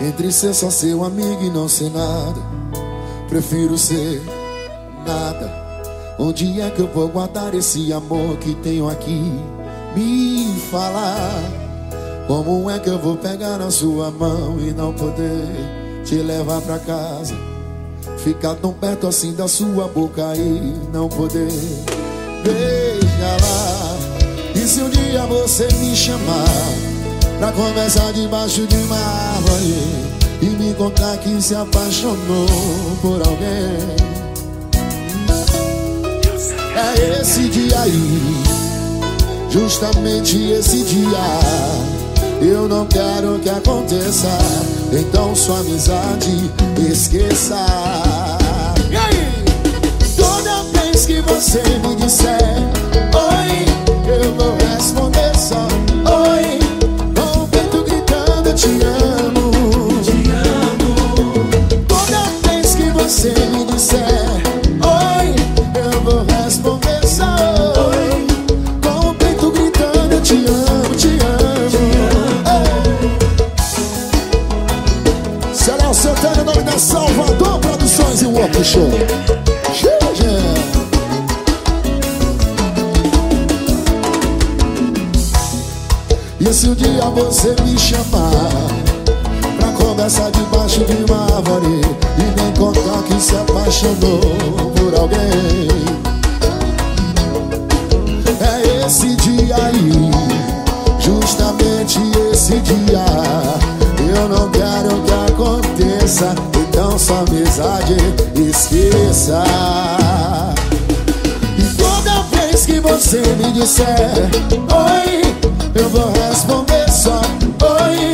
Entre ser só seu amigo e não ser nada, prefiro ser nada. Onde é que eu vou guardar esse amor que tenho aqui? Me falar. Como é que eu vou pegar na sua mão e não poder te levar pra casa? Ficar tão perto assim da sua boca e não poder beijar lá. E se um dia você me chamar? Pra conversar debaixo de uma árvore E me contar que se apaixonou por alguém É esse dia aí Justamente esse dia Eu não quero que aconteça Então sua amizade esqueça E aí? Toda vez que você me disser Oi, eu vou responder só Oi te amo, te amo. Toda vez que você me disser oi, eu vou responder só oi. Com o peito gritando, eu te amo. Santana, nome da Salvador Produções e Show. E se um dia você me chamar Pra conversar debaixo de uma árvore E nem contar que se apaixonou por alguém aconteça Então sua amizade esqueça E toda vez que você me disser Oi eu vou responder só Oi,